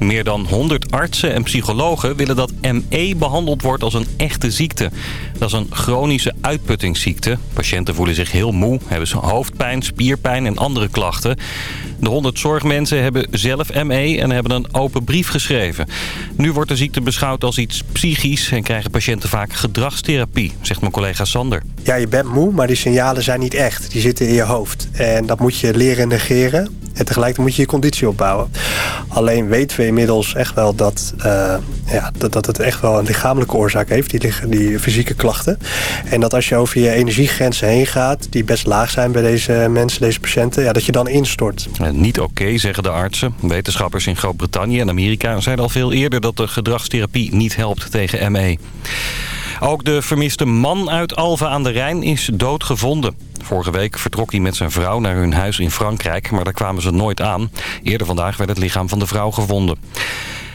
Meer dan 100 artsen en psychologen willen dat ME behandeld wordt als een echte ziekte. Dat is een chronische uitputtingsziekte. Patiënten voelen zich heel moe, hebben ze hoofdpijn, spierpijn en andere klachten. De 100 zorgmensen hebben zelf ME en hebben een open brief geschreven. Nu wordt de ziekte beschouwd als iets psychisch en krijgen patiënten vaak gedragstherapie, zegt mijn collega Sander. Ja, je bent moe, maar die signalen zijn niet echt. Die zitten in je hoofd. En dat moet je leren negeren. En tegelijkertijd moet je je conditie opbouwen. Alleen weten we inmiddels echt wel dat, uh, ja, dat, dat het echt wel een lichamelijke oorzaak heeft, die, die fysieke klachten. En dat als je over je energiegrenzen heen gaat, die best laag zijn bij deze mensen, deze patiënten, ja, dat je dan instort. Niet oké, zeggen de artsen. Wetenschappers in Groot-Brittannië en Amerika zeiden al veel eerder dat de gedragstherapie niet helpt tegen ME. Ook de vermiste man uit Alva aan de Rijn is doodgevonden. Vorige week vertrok hij met zijn vrouw naar hun huis in Frankrijk, maar daar kwamen ze nooit aan. Eerder vandaag werd het lichaam van de vrouw gevonden.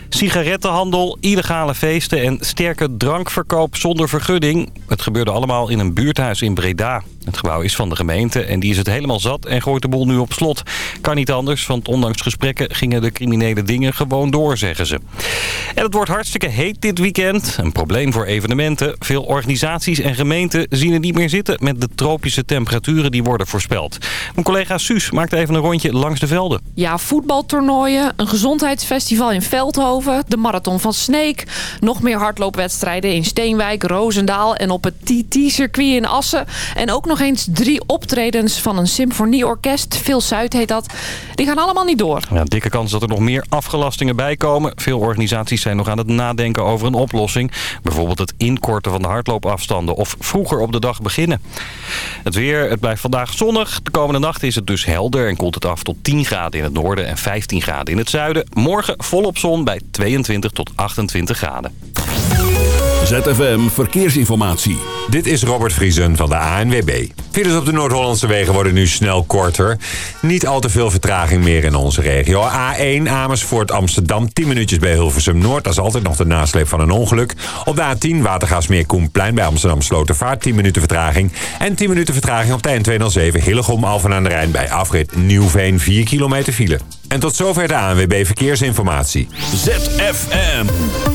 Sigarettenhandel, illegale feesten en sterke drankverkoop zonder vergunning. Het gebeurde allemaal in een buurthuis in Breda. Het gebouw is van de gemeente en die is het helemaal zat en gooit de boel nu op slot. Kan niet anders, want ondanks gesprekken gingen de criminele dingen gewoon door, zeggen ze. En het wordt hartstikke heet dit weekend. Een probleem voor evenementen. Veel organisaties en gemeenten zien het niet meer zitten met de tropische temperaturen die worden voorspeld. Mijn collega Suus maakt even een rondje langs de velden. Ja, voetbaltoernooien, een gezondheidsfestival in Veldhoven, de marathon van Sneek, nog meer hardloopwedstrijden in Steenwijk, Roosendaal en op het TT-circuit in Assen. En ook nog nog eens drie optredens van een symfonieorkest. Veel Zuid heet dat. Die gaan allemaal niet door. Ja, dikke kans dat er nog meer afgelastingen bij komen. Veel organisaties zijn nog aan het nadenken over een oplossing. Bijvoorbeeld het inkorten van de hardloopafstanden of vroeger op de dag beginnen. Het weer, het blijft vandaag zonnig. De komende nacht is het dus helder en koelt het af tot 10 graden in het noorden en 15 graden in het zuiden. Morgen volop zon bij 22 tot 28 graden. ZFM Verkeersinformatie. Dit is Robert Vriesen van de ANWB. Files op de Noord-Hollandse wegen worden nu snel korter. Niet al te veel vertraging meer in onze regio. A1 Amersfoort Amsterdam, 10 minuutjes bij Hilversum Noord. Dat is altijd nog de nasleep van een ongeluk. Op de A10 Watergaasmeer Koenplein bij Amsterdam Slotervaart, 10 minuten vertraging. En 10 minuten vertraging op de N207 Hillegom Alphen aan de Rijn bij afrit Nieuwveen, 4 kilometer file. En tot zover de ANWB Verkeersinformatie. ZFM.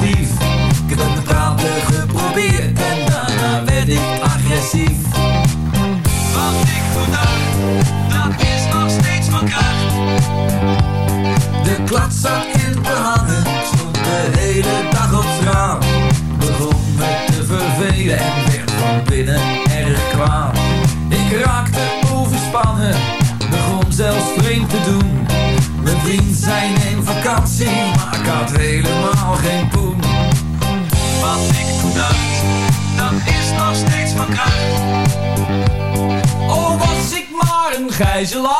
Ik Ik het te praten geprobeerd en daarna werd ik agressief. Wat ik vandaag, dat is nog steeds van kracht. De klad zat in de handen, stond de hele dag op straat. Begon me te vervelen en werd van binnen erg kwaad. Ik raakte overspannen, begon zelfs vreemd te doen. Mijn vriend zijn in vakantie, maar ik had helemaal geen reais de loja.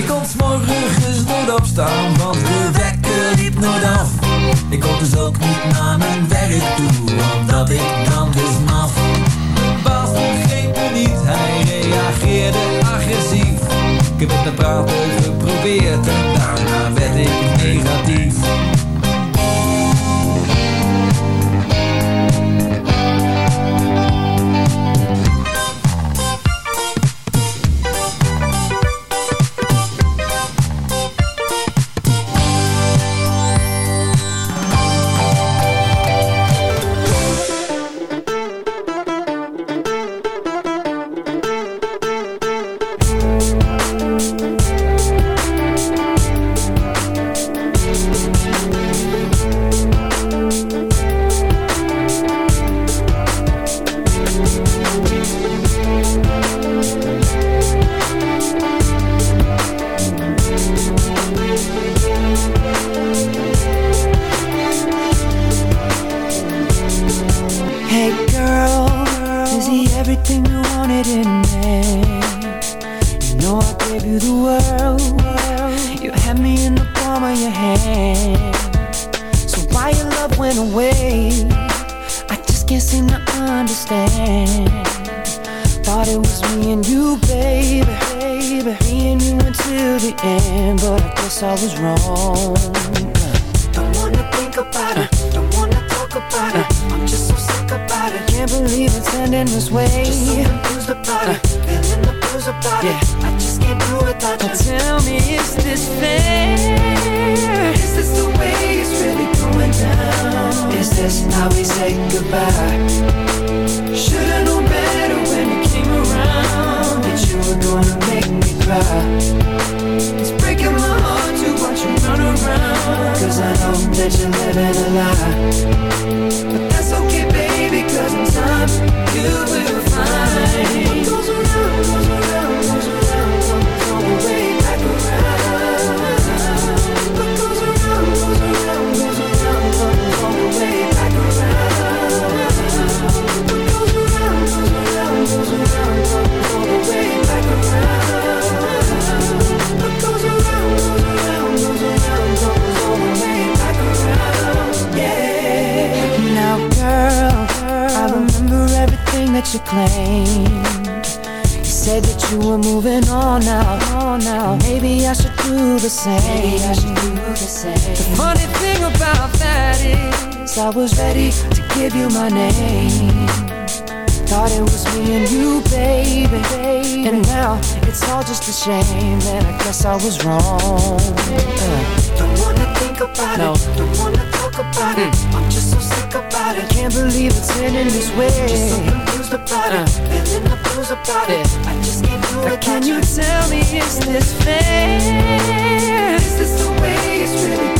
Ik ontsmoor funny thing about that is I was ready to give you my name Thought it was me and you, baby, baby. And now it's all just a shame And I guess I was wrong uh. Don't wanna think about no. it Don't wanna talk about mm. it I'm just so sick about it Can't believe it's ending this way Just so confused about uh. it Feeling the blues about yeah. it I just can't do it Can you tell me, is this fair? Is this the way it's really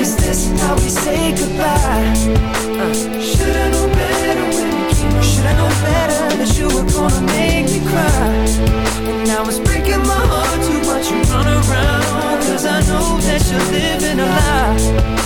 is this how we say goodbye? Should better when you came? Should better that you were gonna make me cry? And breaking my heart you run I know that you're living a lie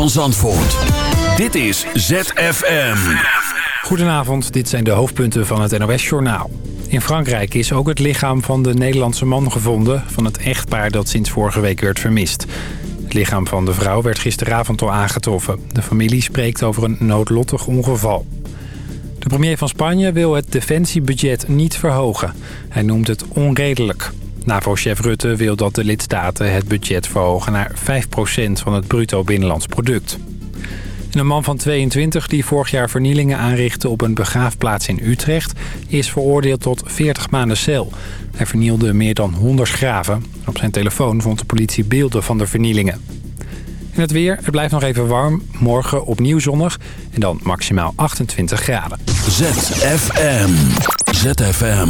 van Zandvoort. Dit is ZFM. Goedenavond, dit zijn de hoofdpunten van het NOS-journaal. In Frankrijk is ook het lichaam van de Nederlandse man gevonden... van het echtpaar dat sinds vorige week werd vermist. Het lichaam van de vrouw werd gisteravond al aangetroffen. De familie spreekt over een noodlottig ongeval. De premier van Spanje wil het defensiebudget niet verhogen. Hij noemt het onredelijk. NAVO-chef Rutte wil dat de lidstaten het budget verhogen naar 5% van het bruto binnenlands product. Een man van 22 die vorig jaar vernielingen aanrichtte op een begraafplaats in Utrecht... is veroordeeld tot 40 maanden cel. Hij vernielde meer dan 100 graven. Op zijn telefoon vond de politie beelden van de vernielingen. En het weer, het blijft nog even warm. Morgen opnieuw zonnig en dan maximaal 28 graden. ZFM. ZFM.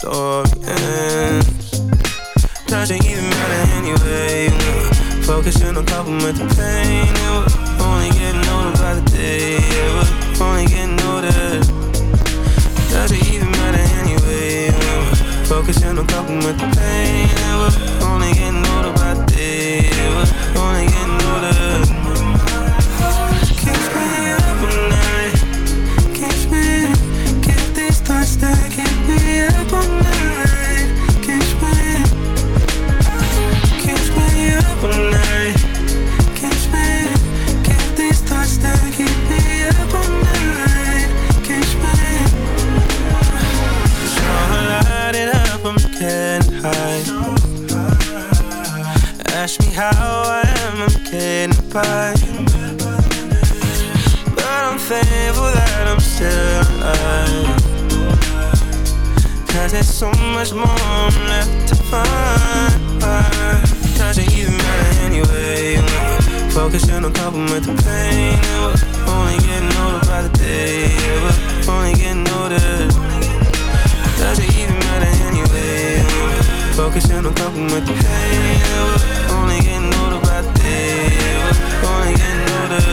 dark ends. Doesn't even matter anyway. Focusing on coping with the pain. Yeah, we're only getting older by the day. Yeah, we're only getting older. Does it even matter anyway. Focusing on coping with the pain. Yeah, how I am, I'm getting by. But I'm thankful that I'm still alive. Cause there's so much more I'm left to find. Does it even matter anyway Focusing on coping with the pain yeah, we're Only getting older by the day yeah, we're Only getting older. Does it even matter anyway. Focusing on coping with the pain. Only getting older by the day. Only getting older.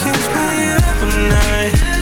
Can't stay up at night.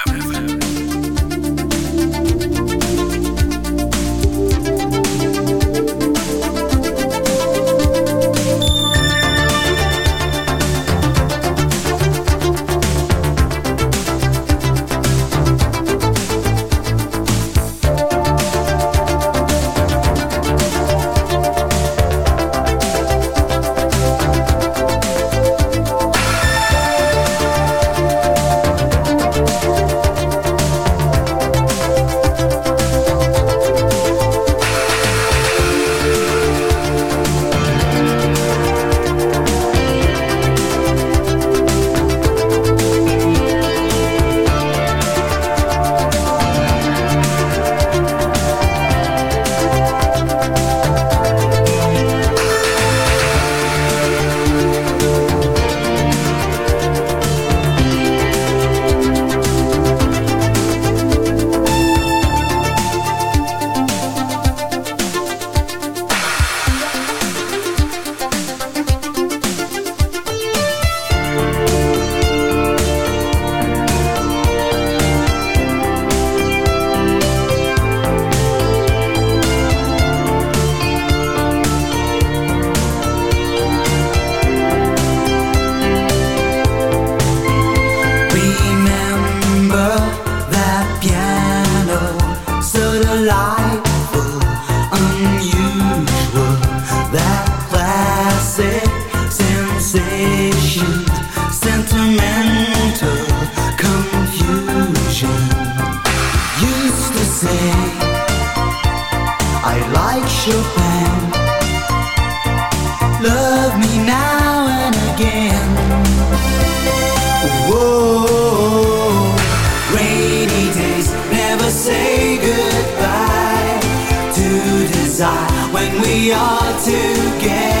we are together.